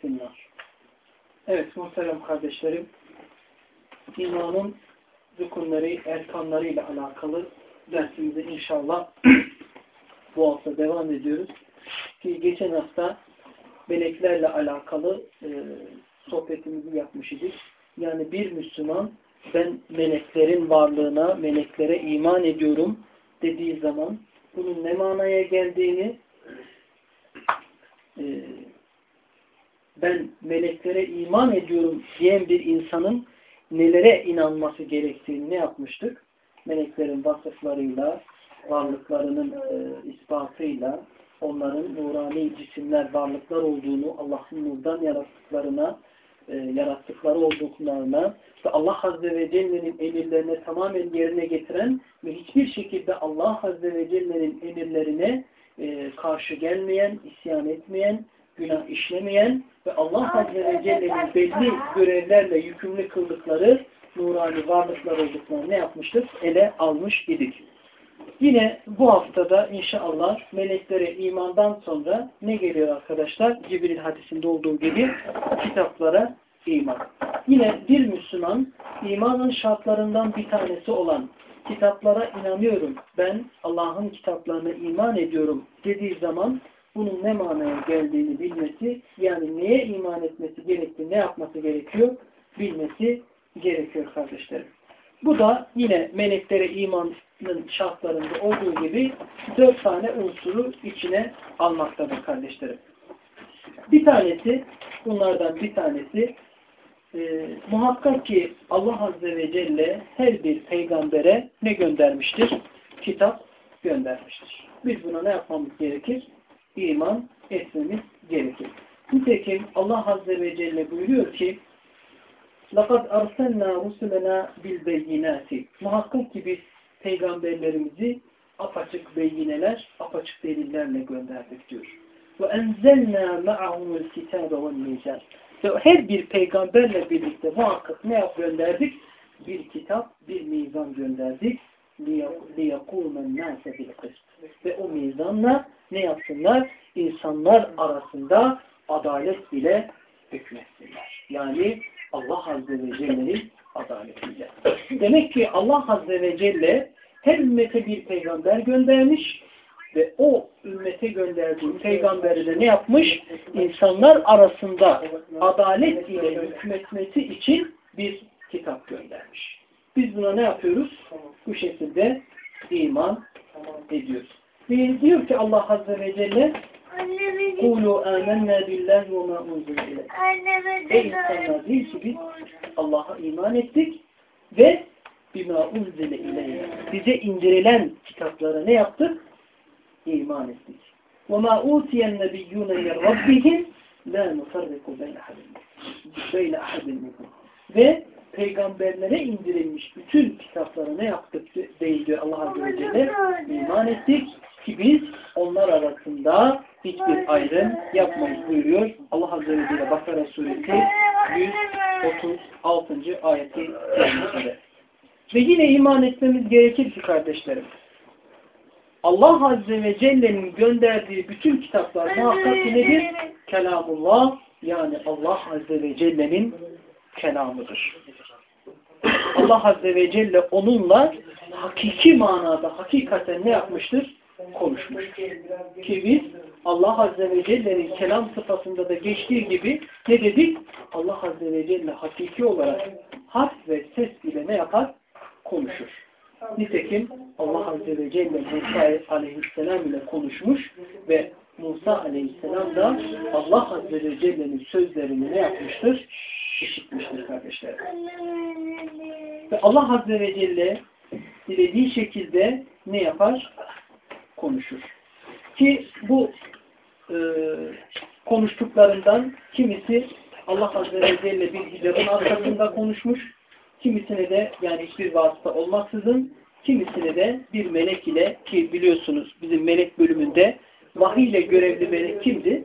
finnar. Evet muhterem kardeşlerim, imanın rükunları, erkanlarıyla alakalı dersimize inşallah bu hafta devam ediyoruz. Ki geçen hafta meleklerle alakalı e, sohbetimizi yapmış idik. Yani bir Müslüman ben meleklerin varlığına, meleklere iman ediyorum dediği zaman bunun ne manaya geldiğini e, ben meleklere iman ediyorum diyen bir insanın nelere inanması gerektiğini ne yapmıştık? Meleklerin vasıflarıyla, varlıklarının e, ispatıyla, onların nurani cisimler, varlıklar olduğunu, Allah'ın nurdan yarattıklarına, e, yarattıkları olduklarına ve Allah Azze ve Celle'nin emirlerine tamamen yerine getiren ve hiçbir şekilde Allah Azze ve Celle'nin emirlerine e, karşı gelmeyen, isyan etmeyen, günah işlemeyen ve Allah Azze ve Celle'nin belli görevlerle yükümlü kıldıkları nurani varlıklar olduklarını ne yapmıştık? Ele almış idik. Yine bu haftada inşallah meleklere imandan sonra ne geliyor arkadaşlar? Cibril hadisinde olduğu gibi kitaplara iman. Yine bir Müslüman imanın şartlarından bir tanesi olan kitaplara inanıyorum, ben Allah'ın kitaplarına iman ediyorum dediği zaman bunun ne manaya geldiğini bilmesi, yani neye iman etmesi gerektiğini, ne yapması gerekiyor bilmesi gerekiyor kardeşlerim. Bu da yine meleklere imanın şartlarında olduğu gibi dört tane unsuru içine almaktadır kardeşlerim. Bir tanesi, bunlardan bir tanesi e, muhakkak ki Allah Azze ve Celle her bir peygambere ne göndermiştir? Kitap göndermiştir. Biz buna ne yapmamız gerekir? İman etmemiz gerekir. Nitekim Allah Azze ve Celle buyuruyor ki لَقَدْ أَرْسَلْنَا رُسُلَنَا بِالْبَيِّنَاتِ Muhakkak ki biz peygamberlerimizi apaçık beyineler, apaçık delillerle gönderdik diyor. وَاَنْزَلْنَا مَعَهُمُ الْكِتَابَ وَالْمِيزَانِ Ve her bir peygamberle birlikte muhakkak ne yap gönderdik? Bir kitap, bir mizan gönderdik. لِيَقُومَ النَّاسَ بِالْقِسْطِ Ve o mizanla ne yapsınlar? İnsanlar arasında adalet ile hükmetsinler. Yani Allah Azze ve Celle'nin adaletiyle. Demek ki Allah Azze ve Celle her ümmete bir peygamber göndermiş ve o ümmete gönderdiği peygamberi de ne yapmış? İnsanlar arasında adalet ile hükmetmesi için bir kitap göndermiş. Biz buna ne yapıyoruz? bu şekilde iman ediyor. Ve diyor ki Allah Azze ve Celle Kulu amennâ billahi ve mâ unzul ilek. Ey insanlar değil ki biz Allah'a iman ettik ve bima unzile ileyne. Bize indirilen kitaplara ne yaptık? İman ettik. Ve ma utiyen nebiyyûne min rabbihim la nufarriku beyne ahadin. Beyne ahadin Ve peygamberlere indirilmiş bütün kitaplara ne yaptık değil diyor Allah Azze ve Celle iman ettik ki biz onlar arasında hiçbir ayrım yapmayız buyuruyor. Allah Azze ve Celle Bakara suresi 136. ayeti kerimesinde. Ve yine iman etmemiz gerekir ki kardeşlerim. Allah Azze ve Celle'nin gönderdiği bütün kitaplar muhakkak nedir? Kelamullah yani Allah Azze ve Celle'nin kelamıdır. Allah Azze ve Celle onunla hakiki manada, hakikaten ne yapmıştır? Konuşmuştur. Ki biz Allah Azze ve Celle'nin kelam sıfatında da geçtiği gibi ne dedik? Allah Azze ve Celle hakiki olarak harf ve ses ile ne yapar? Konuşur. Nitekim Allah Azze ve Celle Musa Aleyhisselam ile konuşmuş ve Musa Aleyhisselam da Allah Azze ve Celle'nin sözlerini ne yapmıştır? İşitmiştir kardeşler. Ve Allah Azze ve Celle dilediği şekilde ne yapar? Konuşur. Ki bu e, konuştuklarından kimisi Allah Azze ve Celle bir hicabın arkasında konuşmuş, kimisine de yani hiçbir vasıta olmaksızın, kimisine de bir melek ile ki biliyorsunuz bizim melek bölümünde vahiy ile görevli melek kimdi?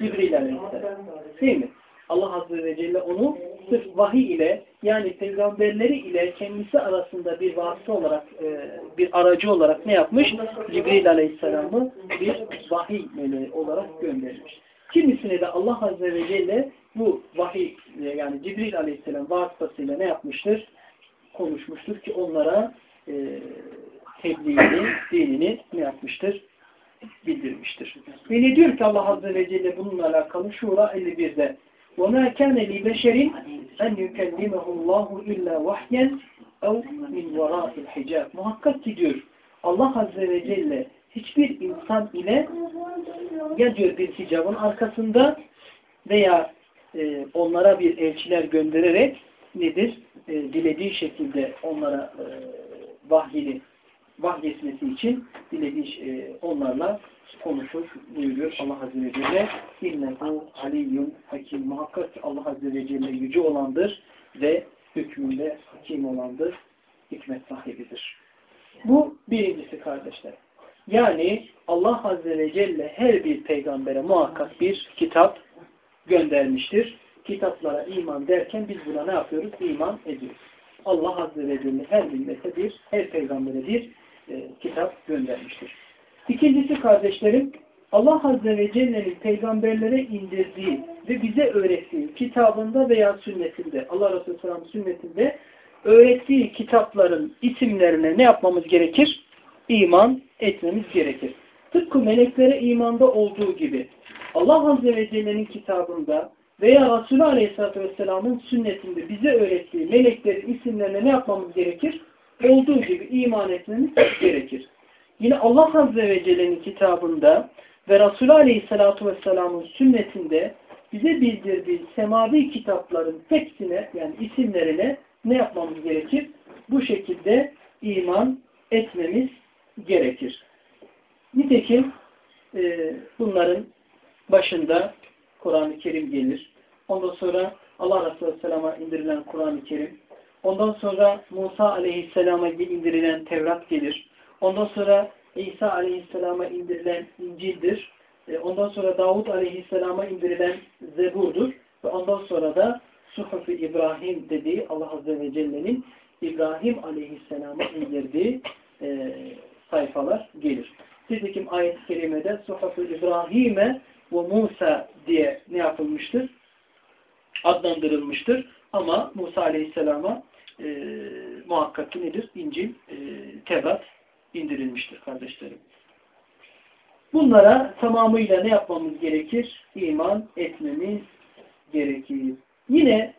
Cibril Aleyhisselam. Değil mi? Allah Azze ve Celle onu sırf vahiy ile yani peygamberleri ile kendisi arasında bir vasıta olarak e, bir aracı olarak ne yapmış? Cibril Aleyhisselam'ı bir vahiy meleği olarak göndermiş. Kimisine de Allah Azze ve Celle bu vahiy yani Cibril Aleyhisselam vasıtasıyla ne yapmıştır? Konuşmuştur ki onlara e, tebliğini, dinini ne yapmıştır? Bildirmiştir. Ve ne diyor ki Allah Azze ve Celle bununla alakalı Şura 51'de وَمَا كَانَ لِبَشَرٍ اَنْ يُكَلِّمَهُ اللّٰهُ اِلَّا وَحْيًا اَوْ مِنْ وَرَاءِ الْحِجَابِ Muhakkak ki diyor Allah Azze ve Celle hiçbir insan ile ya diyor bir hicabın arkasında veya e, onlara bir elçiler göndererek nedir? E, dilediği şekilde onlara e, vahyini vahyetmesi için dilediği e, onlarla konuşur buyuruyor Allah Azze ve Celle. İnnehu aliyyum hakim. Muhakkak ki Allah Azze ve Celle yüce olandır ve hükmünde hakim olandır. Hikmet sahibidir. Bu birincisi kardeşler. Yani Allah Azze ve Celle her bir peygambere muhakkak bir kitap göndermiştir. Kitaplara iman derken biz buna ne yapıyoruz? İman ediyoruz. Allah Azze ve Celle her millete bir, her peygambere bir e, kitap göndermiştir. İkincisi kardeşlerim, Allah Azze ve Celle'nin peygamberlere indirdiği ve bize öğrettiği kitabında veya sünnetinde, Allah Resulü Sallam sünnetinde öğrettiği kitapların isimlerine ne yapmamız gerekir? İman etmemiz gerekir. Tıpkı meleklere imanda olduğu gibi Allah Azze ve Celle'nin kitabında veya Resulü Aleyhisselatü Vesselam'ın sünnetinde bize öğrettiği meleklerin isimlerine ne yapmamız gerekir? Olduğu gibi iman etmemiz gerekir. Yine Allah Azze ve Celle'nin kitabında ve Resulü Aleyhisselatü Vesselam'ın sünnetinde bize bildirdiği semavi kitapların hepsine yani isimlerine ne yapmamız gerekir? Bu şekilde iman etmemiz gerekir. Nitekim e, bunların başında Kur'an-ı Kerim gelir. Ondan sonra Allah Resulü Aleyhisselam'a indirilen Kur'an-ı Kerim. Ondan sonra Musa Aleyhisselam'a indirilen Tevrat gelir. Ondan sonra İsa Aleyhisselam'a indirilen İncil'dir. E, ondan sonra Davud Aleyhisselam'a indirilen Zebur'dur. Ve ondan sonra da Suhuf-i İbrahim dediği Allah Azze ve Celle'nin İbrahim Aleyhisselam'a indirdiği e, sayfalar gelir. Nitekim ayet-i kerimede Suhuf-i İbrahim'e ve Musa diye ne yapılmıştır? Adlandırılmıştır. Ama Musa Aleyhisselam'a e, muhakkak nedir? İncil, e, Tevrat indirilmiştir kardeşlerim. Bunlara tamamıyla ne yapmamız gerekir? İman etmemiz gerekir. Yine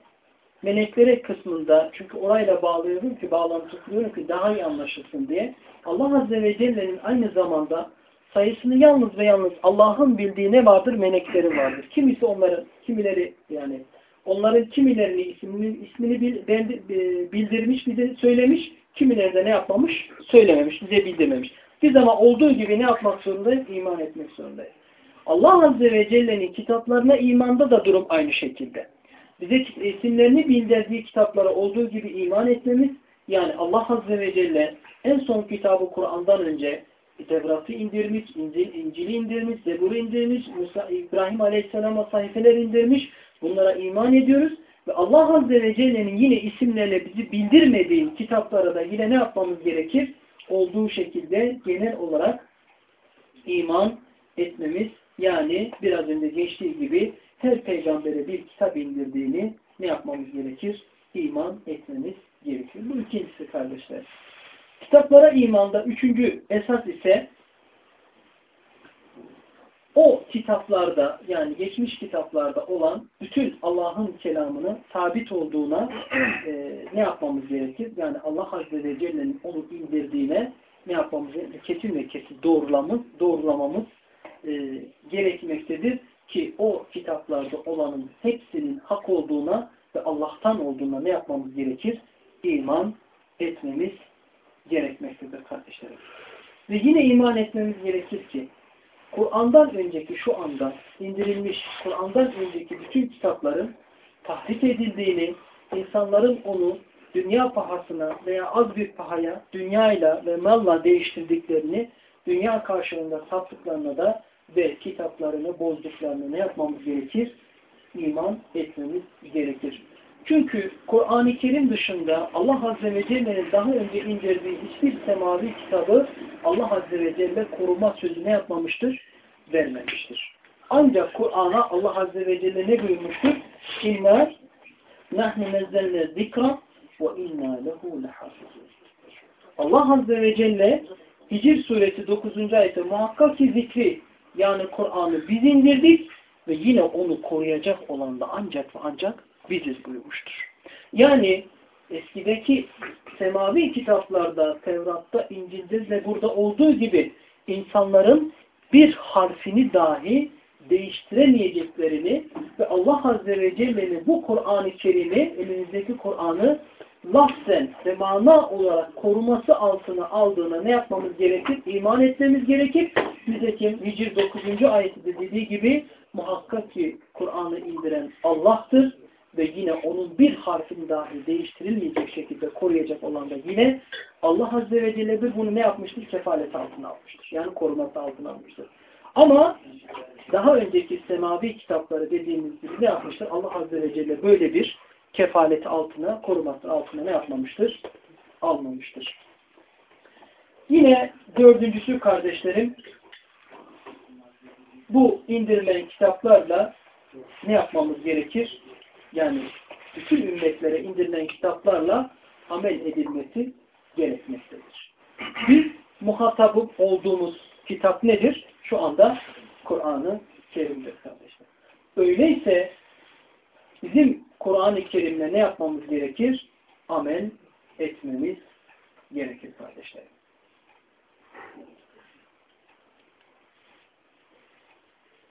meleklere kısmında çünkü orayla bağlıyorum ki bağlantı kuruyorum ki daha iyi anlaşılsın diye Allah Azze ve Celle'nin aynı zamanda sayısını yalnız ve yalnız Allah'ın bildiği ne vardır? Melekleri vardır. Kimisi onların, kimileri yani onların kimilerini ismini, ismini bildirmiş, bize söylemiş, kimileri de ne yapmamış? Söylememiş, bize bildirmemiş. Biz ama olduğu gibi ne yapmak zorundayız? İman etmek zorundayız. Allah Azze ve Celle'nin kitaplarına imanda da durum aynı şekilde. Bize isimlerini bildirdiği kitaplara olduğu gibi iman etmemiz, yani Allah Azze ve Celle en son kitabı Kur'an'dan önce Tevrat'ı indirmiş, İncil, İncil'i indirmiş, Zebur'u indirmiş, Musa, İbrahim Aleyhisselam'a sayfeler indirmiş. Bunlara iman ediyoruz. Ve Allah Azze ve Celle'nin yine isimlerle bizi bildirmediği kitaplara da yine ne yapmamız gerekir? Olduğu şekilde genel olarak iman etmemiz yani biraz önce geçtiği gibi her peygambere bir kitap indirdiğini ne yapmamız gerekir? İman etmemiz gerekir. Bu ikincisi kardeşler. Kitaplara imanda üçüncü esas ise o kitaplarda yani geçmiş kitaplarda olan bütün Allah'ın kelamının sabit olduğuna e, ne yapmamız gerekir? Yani Allah Azze ve Celle'nin onu indirdiğine ne yapmamız gerekir? Kesin ve kesin doğrulamamız, doğrulamamız e, gerekmektedir ki o kitaplarda olanın hepsinin hak olduğuna ve Allah'tan olduğuna ne yapmamız gerekir? İman etmemiz gerekmektedir kardeşlerim. Ve yine iman etmemiz gerekir ki Kur'an'dan önceki şu anda indirilmiş Kur'an'dan önceki bütün kitapların tahrif edildiğini, insanların onu dünya pahasına veya az bir pahaya dünyayla ve malla değiştirdiklerini, dünya karşılığında sattıklarına da ve kitaplarını bozduklarını ne yapmamız gerekir? İman etmemiz gerekir. Çünkü Kur'an-ı Kerim dışında Allah Azze ve Celle'nin daha önce indirdiği hiçbir semavi kitabı Allah Azze ve Celle koruma sözü ne yapmamıştır? Vermemiştir. Ancak Kur'an'a Allah Azze ve Celle ne buyurmuştur? İnna nahnu nezzelne zikra ve inna lehu lehafizun. Allah Azze ve Celle Hicr suresi 9. ayette muhakkak ki zikri yani Kur'an'ı biz indirdik ve yine onu koruyacak olan da ancak ve ancak biziz buyurmuştur. Yani eskideki semavi kitaplarda, Tevrat'ta, İncil'de ve burada olduğu gibi insanların bir harfini dahi değiştiremeyeceklerini ve Allah Azze ve Celle'nin bu Kur'an-ı Kerim'i, elinizdeki Kur'an'ı lafzen ve mana olarak koruması altına aldığına ne yapmamız gerekir? İman etmemiz gerekir. Nitekim Hicr 9. ayetinde dediği gibi muhakkak ki Kur'an'ı indiren Allah'tır ve yine onun bir harfini dahi değiştirilmeyecek şekilde koruyacak olan da yine Allah Azze ve Celle bir bunu ne yapmıştır? Kefalet altına almıştır. Yani koruması altına almıştır. Ama daha önceki semavi kitapları dediğimiz gibi ne yapmıştır? Allah Azze ve Celle böyle bir kefaleti altına, koruması altına ne yapmamıştır? Almamıştır. Yine dördüncüsü kardeşlerim bu indirilen kitaplarla ne yapmamız gerekir? Yani bütün ümmetlere indirilen kitaplarla amel edilmesi gerekmektedir. Biz muhatabı olduğumuz kitap nedir? Şu anda Kur'an-ı Kerim'dir kardeşler. Öyleyse bizim Kur'an-ı Kerim'le ne yapmamız gerekir? Amel etmemiz gerekir kardeşlerim.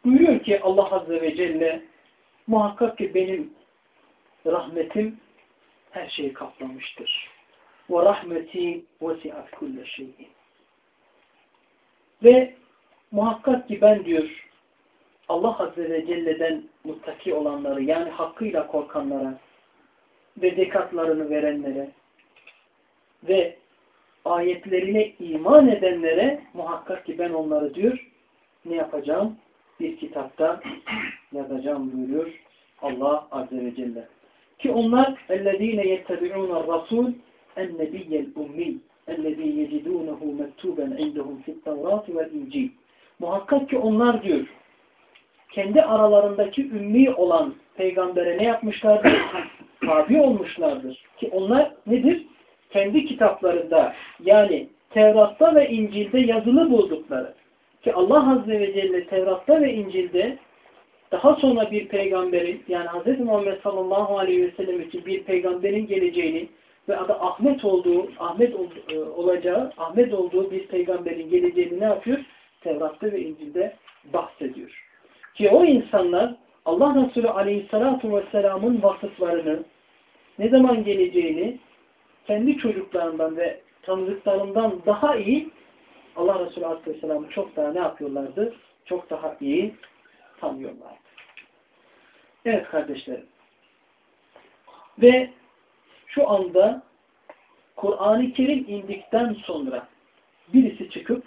Buyuruyor ki Allah Azze ve Celle muhakkak ki benim rahmetim her şeyi kaplamıştır. Ve rahmeti vesiat kulle şeyi. Ve muhakkak ki ben diyor Allah Azze ve Celle'den muttaki olanları yani hakkıyla korkanlara ve zekatlarını verenlere ve ayetlerine iman edenlere muhakkak ki ben onları diyor ne yapacağım? Bir kitapta yazacağım buyuruyor Allah Azze ve Celle. Ki onlar اَلَّذ۪ينَ يَتَّبِعُونَ الرَّسُولِ النَّبِيَّ الْاُمِّيِّ اَلَّذ۪ي يَجِدُونَهُ مَكْتُوبًا عِنْدَهُمْ فِي التَّوْرَاتِ وَالْاِنْجِيلِ Muhakkak ki onlar diyor kendi aralarındaki ümmi olan peygambere ne yapmışlardır? Tabi olmuşlardır. Ki onlar nedir? Kendi kitaplarında yani Tevrat'ta ve İncil'de yazılı buldukları. Ki Allah Azze ve Celle Tevrat'ta ve İncil'de daha sonra bir peygamberin yani Hz. Muhammed sallallahu aleyhi ve sellem için bir peygamberin geleceğini ve adı Ahmet olduğu, Ahmet ol, e, olacağı, Ahmet olduğu bir peygamberin geleceğini ne yapıyor? Tevrat'ta ve İncil'de bahsediyor. Ki o insanlar Allah Resulü aleyhissalatu vesselamın vasıflarını ne zaman geleceğini kendi çocuklarından ve tanıdıklarından daha iyi Allah Resulü aleyhisselamı çok daha ne yapıyorlardı? Çok daha iyi tanıyorlardı. Evet kardeşlerim. Ve şu anda Kur'an-ı Kerim indikten sonra birisi çıkıp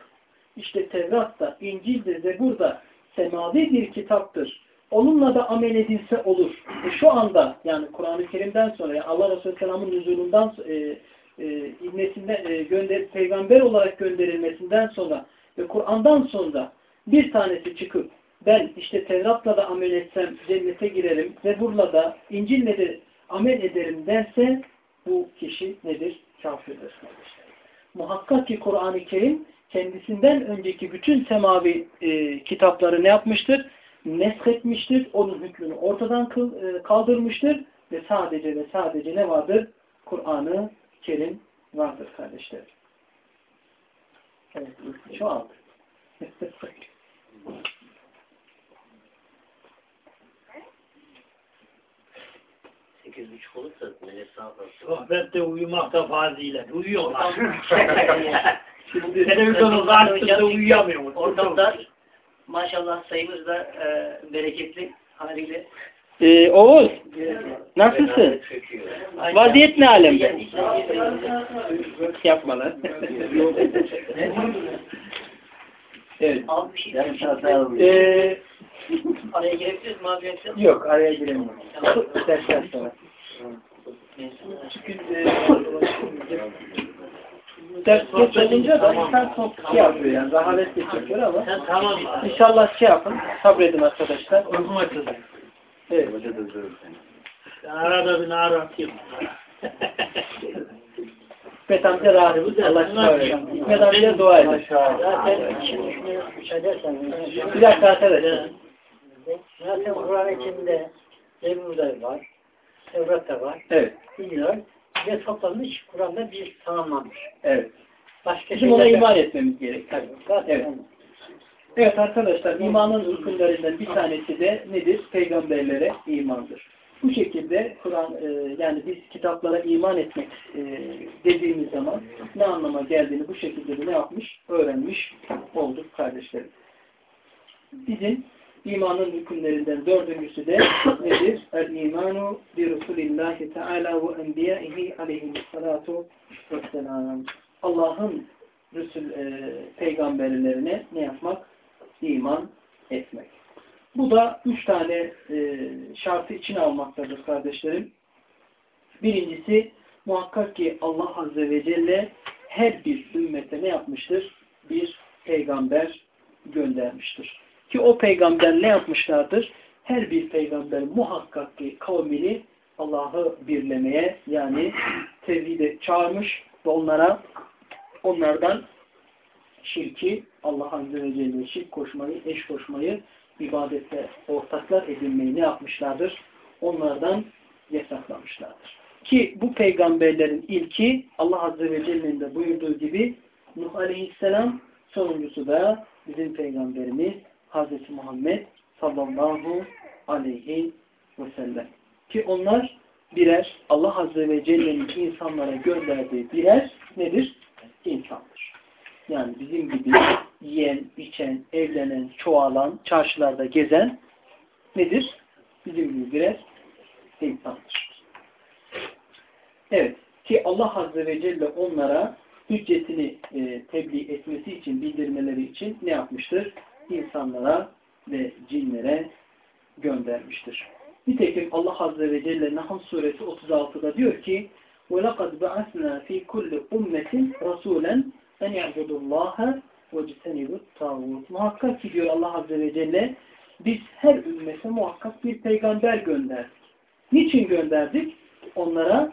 işte Tevrat'ta, İncil'de, Zebur'da semavi bir kitaptır. Onunla da amel edilse olur. E şu anda yani Kur'an-ı Kerim'den sonra yani Allah Resulü Selam'ın nüzulundan e, e, inmesinden, e, gönder, peygamber olarak gönderilmesinden sonra ve Kur'an'dan sonra bir tanesi çıkıp ben işte Tevrat'la da amel etsem cennete girerim, Zebur'la da, İncil'le de amel ederim derse bu kişi nedir? Kafirdir. Muhakkak ki Kur'an-ı Kerim kendisinden önceki bütün semavi e, kitapları ne yapmıştır? Neshetmiştir. Onun hükmünü ortadan e, kaldırmıştır. Ve sadece ve sadece ne vardır? Kur'an-ı Kerim vardır kardeşler. Evet, şu Sekiz buçuk olursa melek sağ Sohbette uyumakta fazilet. Uyuyorlar. Şimdi Televizyonun karşısında uyuyamıyoruz. Ortamda maşallah sayımız da e, bereketli haliyle. Ee, Oğuz, nasılsın? Vaziyet ne alemde? Yapma lan. evet. Bir şey. Ee, Araya girebiliriz mi abi yok, araya giremiyorum. Dersten sonra. Çünkü e, ders geç olunca da insan çok şey yapıyor yani, rahavetle çekiyor ama Sen tamam inşallah şey yapın, sabredin arkadaşlar. Uykum açıldı. Evet. Arada bir ara atayım. Hikmet amca rahat. Allah versin. Hikmet amca dua edin. Edersen, Bir dakika arkadaşlar. zaten Kur'an içinde Zebur'da var, Tevrat'ta var, Evet. biliyor ve toplanmış Kur'an'da bir tamamlanmış. Evet. Başka Bizim ona iman etmemiz gerek. Tabii. Evet. Evet arkadaşlar imanın rükunlarından bir tanesi de nedir? Peygamberlere imandır. Bu şekilde Kur'an e, yani biz kitaplara iman etmek e, dediğimiz zaman ne anlama geldiğini bu şekilde de ne yapmış? Öğrenmiş olduk kardeşlerim. Bizim imanın rükunlerinden dördüncüsü de nedir? El-imanu bi Resulillahi Teala ve enbiyaihi aleyhissalatu vesselam. Allah'ın Resul e, peygamberlerine ne yapmak? İman etmek. Bu da üç tane e, şartı içine almaktadır kardeşlerim. Birincisi muhakkak ki Allah Azze ve Celle her bir ümmete ne yapmıştır? Bir peygamber göndermiştir. Ki o peygamber ne yapmışlardır? Her bir peygamber muhakkak ki kavmini Allah'ı birlemeye yani tevhide çağırmış ve onlara onlardan şirki Allah Azze ve Celle şirk koşmayı, eş koşmayı, ibadette ortaklar edinmeyi ne yapmışlardır? Onlardan yasaklamışlardır. Ki bu peygamberlerin ilki Allah Azze ve Celle'nin de buyurduğu gibi Nuh Aleyhisselam sonuncusu da bizim peygamberimiz Hazreti Muhammed sallallahu aleyhi ve sellem. Ki onlar birer Allah Azze ve Celle'nin insanlara gönderdiği birer nedir? İnsandır. Yani bizim gibi yiyen, içen, evlenen, çoğalan, çarşılarda gezen nedir? Bizim gibi birer insandır. Evet. Ki Allah Azze ve Celle onlara hüccetini e, tebliğ etmesi için, bildirmeleri için ne yapmıştır? İnsanlara ve cinlere göndermiştir. Nitekim Allah Azze ve Celle Nahl suresi 36'da diyor ki وَلَقَدْ بَعَثْنَا ف۪ي كُلِّ اُمَّةٍ رَسُولًا en ya'budullaha ve citenibut tağut. Muhakkak ki diyor Allah Azze ve Celle biz her ümmete muhakkak bir peygamber gönderdik. Niçin gönderdik? Onlara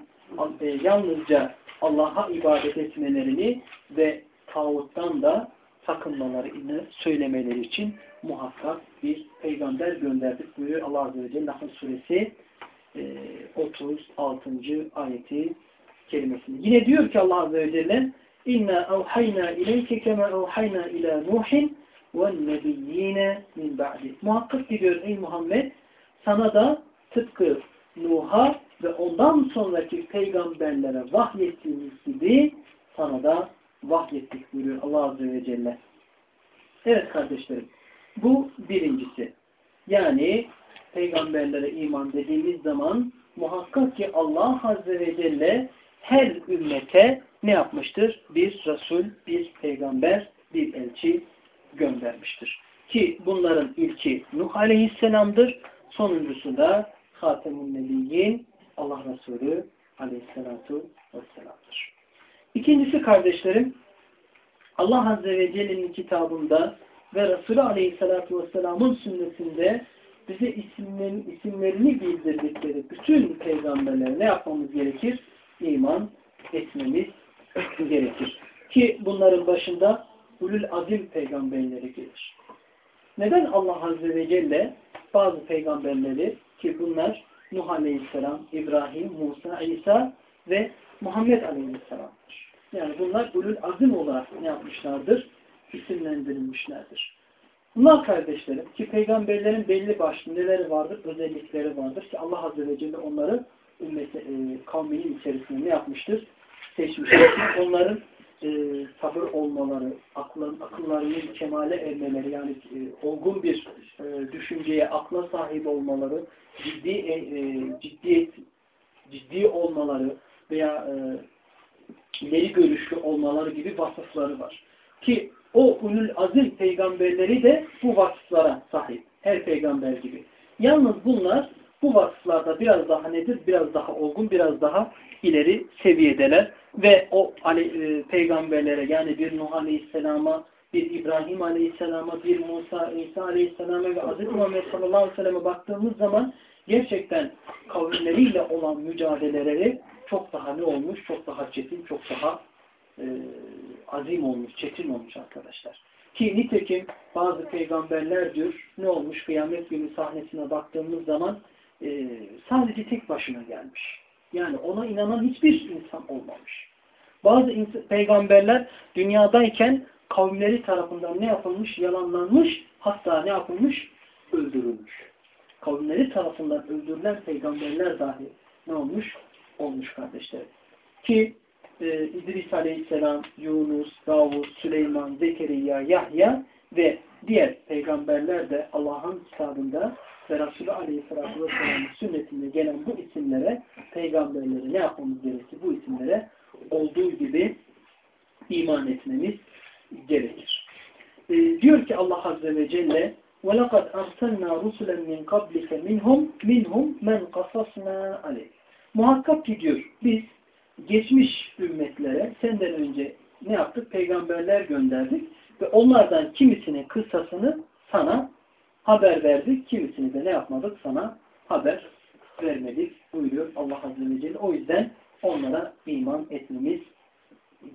e, yalnızca Allah'a ibadet etmelerini ve tağuttan da sakınmalarını söylemeleri için muhakkak bir peygamber gönderdik buyuruyor Allah Azze ve Celle Nahl suresi e, 36. ayeti kelimesini. Yine diyor ki Allah Azze ve Celle İnna evhayna ileyke kema evhayna ila Nuhin ve nebiyyine min ba'di. Muhakkak diyor ey Muhammed sana da tıpkı Nuh'a ve ondan sonraki peygamberlere vahyettiğimiz gibi sana da vahyettik buyuruyor Allah Azze ve Celle. Evet kardeşlerim. Bu birincisi. Yani peygamberlere iman dediğimiz zaman muhakkak ki Allah Azze ve Celle her ümmete ne yapmıştır? Bir Resul, bir peygamber, bir elçi göndermiştir. Ki bunların ilki Nuh Aleyhisselam'dır. Sonuncusu da Nebiyyin Allah Resulü Aleyhisselatu Vesselam'dır. İkincisi kardeşlerim Allah Azze ve Celle'nin kitabında ve Resulü Aleyhisselatü Vesselam'ın sünnesinde bize isimlerin, isimlerini bildirdikleri bütün peygamberlere ne yapmamız gerekir? İman etmemiz gerekir. Ki bunların başında ulul azim peygamberleri gelir. Neden Allah Azze ve Celle bazı peygamberleri ki bunlar Nuh Aleyhisselam, İbrahim, Musa, İsa ve Muhammed Aleyhisselam'dır. Yani bunlar ulul azim olarak ne yapmışlardır? İsimlendirilmişlerdir. Bunlar kardeşlerim ki peygamberlerin belli başlı neleri vardır? Özellikleri vardır ki Allah Azze ve Celle onları ümmeti, e, kavminin içerisinde ne yapmıştır? Seçmiştir. Onların e, sabır olmaları, aklın, akıllarının kemale ermeleri yani e, olgun bir e, düşünceye, akla sahip olmaları, ciddi e, e, ciddiyet, ciddi olmaları veya ileri görüşlü olmaları gibi vasıfları var. Ki o ulul azim peygamberleri de bu vasıflara sahip. Her peygamber gibi. Yalnız bunlar bu vasıflarda biraz daha nedir? Biraz daha olgun, biraz daha ileri seviyedeler. Ve o e, peygamberlere yani bir Nuh Aleyhisselam'a, bir İbrahim Aleyhisselam'a, bir Musa İsa Aleyhisselam'a ve Hz. Muhammed sallallahu aleyhi ve selleme baktığımız zaman gerçekten kavimleriyle olan mücadeleleri çok daha ne olmuş? Çok daha çetin, çok daha e, azim olmuş, çetin olmuş arkadaşlar. Ki nitekim bazı peygamberler diyor ne olmuş kıyamet günü sahnesine baktığımız zaman e, sadece tek başına gelmiş. Yani ona inanan hiçbir insan olmamış. Bazı peygamberler dünyadayken kavimleri tarafından ne yapılmış? Yalanlanmış. Hatta ne yapılmış? Öldürülmüş. Kavimleri tarafından öldürülen peygamberler dahi ne olmuş? Olmuş kardeşler. Ki e, İdris Aleyhisselam, Yunus, Davud, Süleyman, Zekeriya, Yahya ve diğer peygamberler de Allah'ın kitabında ve Resulü Aleyhisselatü Vesselam'ın sünnetinde gelen bu isimlere peygamberleri ne yapmamız gerekir? Bu isimlere olduğu gibi iman etmemiz gerekir. E, diyor ki Allah Azze ve Celle وَلَقَدْ أَرْسَلْنَا رُسُلًا مِنْ قَبْلِكَ مِنْهُمْ مِنْهُمْ مَنْ قَصَصْنَا عَلَيْهِ Muhakkak ki diyor biz geçmiş ümmetlere senden önce ne yaptık? Peygamberler gönderdik ve onlardan kimisinin kıssasını sana haber verdik, kimisini de ne yapmadık? Sana haber vermedik buyuruyor Allah Azze ve Celle. O yüzden onlara iman etmemiz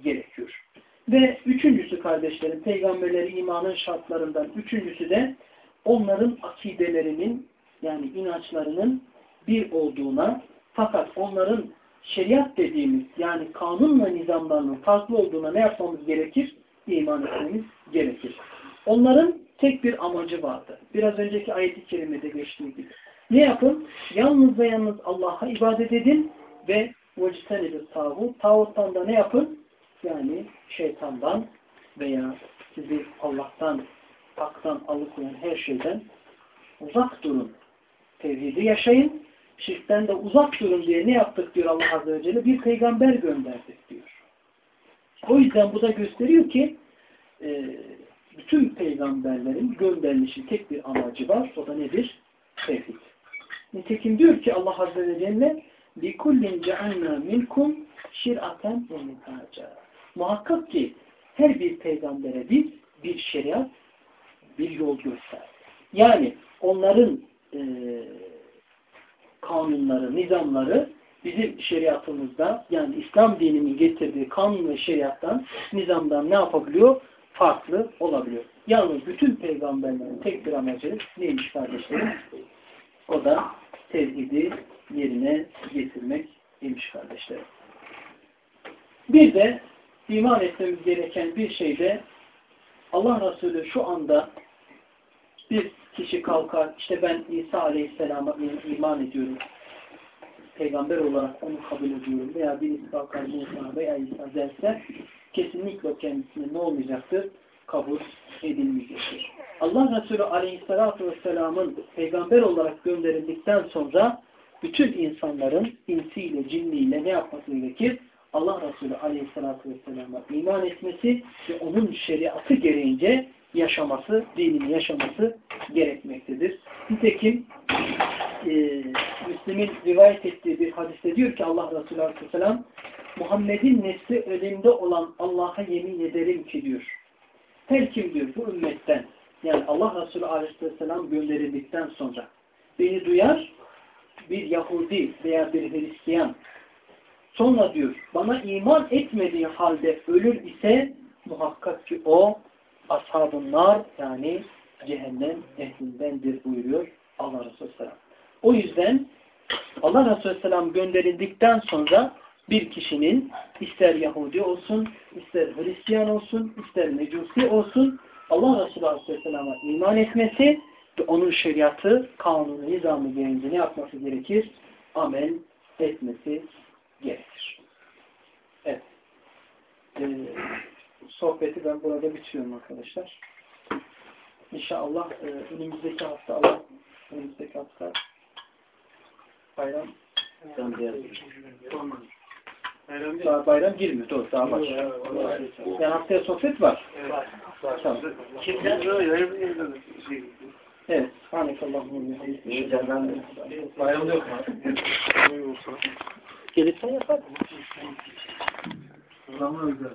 gerekiyor. Ve üçüncüsü kardeşlerim, peygamberleri imanın şartlarından üçüncüsü de onların akidelerinin yani inançlarının bir olduğuna fakat onların şeriat dediğimiz yani kanunla nizamlarının farklı olduğuna ne yapmamız gerekir? İman etmemiz gerekir. Onların tek bir amacı vardı. Biraz önceki ayet-i kerimede geçtiği gibi. Ne yapın? Yalnız ve yalnız Allah'a ibadet edin ve vecitenibir tağut. Tağuttan da ne yapın? Yani şeytandan veya sizi Allah'tan, haktan alıkoyan her şeyden uzak durun. Tevhidi yaşayın. Şirkten de uzak durun diye ne yaptık diyor Allah Azze ve Celle? Bir peygamber gönderdik diyor. O yüzden bu da gösteriyor ki e, bütün peygamberlerin gönderilişi tek bir amacı var. O da nedir? Tevhid. Nitekim diyor ki Allah Azze ve Celle لِكُلِّنْ جَعَلْنَا مِنْكُمْ شِرْعَةً وَمِنْهَاجًا Muhakkak ki her bir peygambere biz bir şeriat, bir yol göster. Yani onların e, kanunları, nizamları bizim şeriatımızda yani İslam dininin getirdiği kanun ve şeriattan, nizamdan ne yapabiliyor? Farklı olabiliyor. Yalnız bütün peygamberlerin tek bir amacı neymiş kardeşlerim? O da tevhidi yerine getirmek imiş kardeşlerim. Bir de iman etmemiz gereken bir şey de Allah Resulü şu anda bir kişi kalkar, işte ben İsa Aleyhisselam'a iman ediyorum. Peygamber olarak onu kabul ediyorum. Veya birisi kalkar Musa veya İsa derse kesinlikle kendisine ne olmayacaktır? Kabul edilmeyecektir. Allah Resulü Aleyhisselatü Vesselam'ın peygamber olarak gönderildikten sonra bütün insanların insiyle, cinniyle ne yapması gerekir? Allah Resulü Aleyhisselatü Vesselam'a iman etmesi ve onun şeriatı gereğince yaşaması, dinini yaşaması gerekmektedir. Nitekim e, Müslim'in rivayet ettiği bir hadiste diyor ki Allah Resulü Aleyhisselam Muhammed'in nesli elinde olan Allah'a yemin ederim ki diyor. Her kim diyor bu ümmetten yani Allah Resulü Aleyhisselam gönderildikten sonra beni duyar bir Yahudi veya bir Hristiyan sonra diyor bana iman etmediği halde ölür ise muhakkak ki o ashabınlar yani cehennem ehlindendir buyuruyor Allah Resulü Selam. O yüzden Allah Resulü Selam gönderildikten sonra bir kişinin ister Yahudi olsun, ister Hristiyan olsun, ister Mecusi olsun Allah Resulü Aleyhisselam'a iman etmesi ve onun şeriatı, kanunu, nizamı gereğince ne yapması gerekir? Amel etmesi gerekir. Evet. e, sohbeti ben burada bitiriyorum arkadaşlar. İnşallah e, önümüzdeki hafta Allah önümüzdeki hafta bayram daha bayram girmiyor. Doğru. Daha var. Yani haftaya sohbet var. Tamam. Evet. Subhanakallahumma ve bihamdike. Bayramda yok mu? Gelirsen yapar. Zaman özel.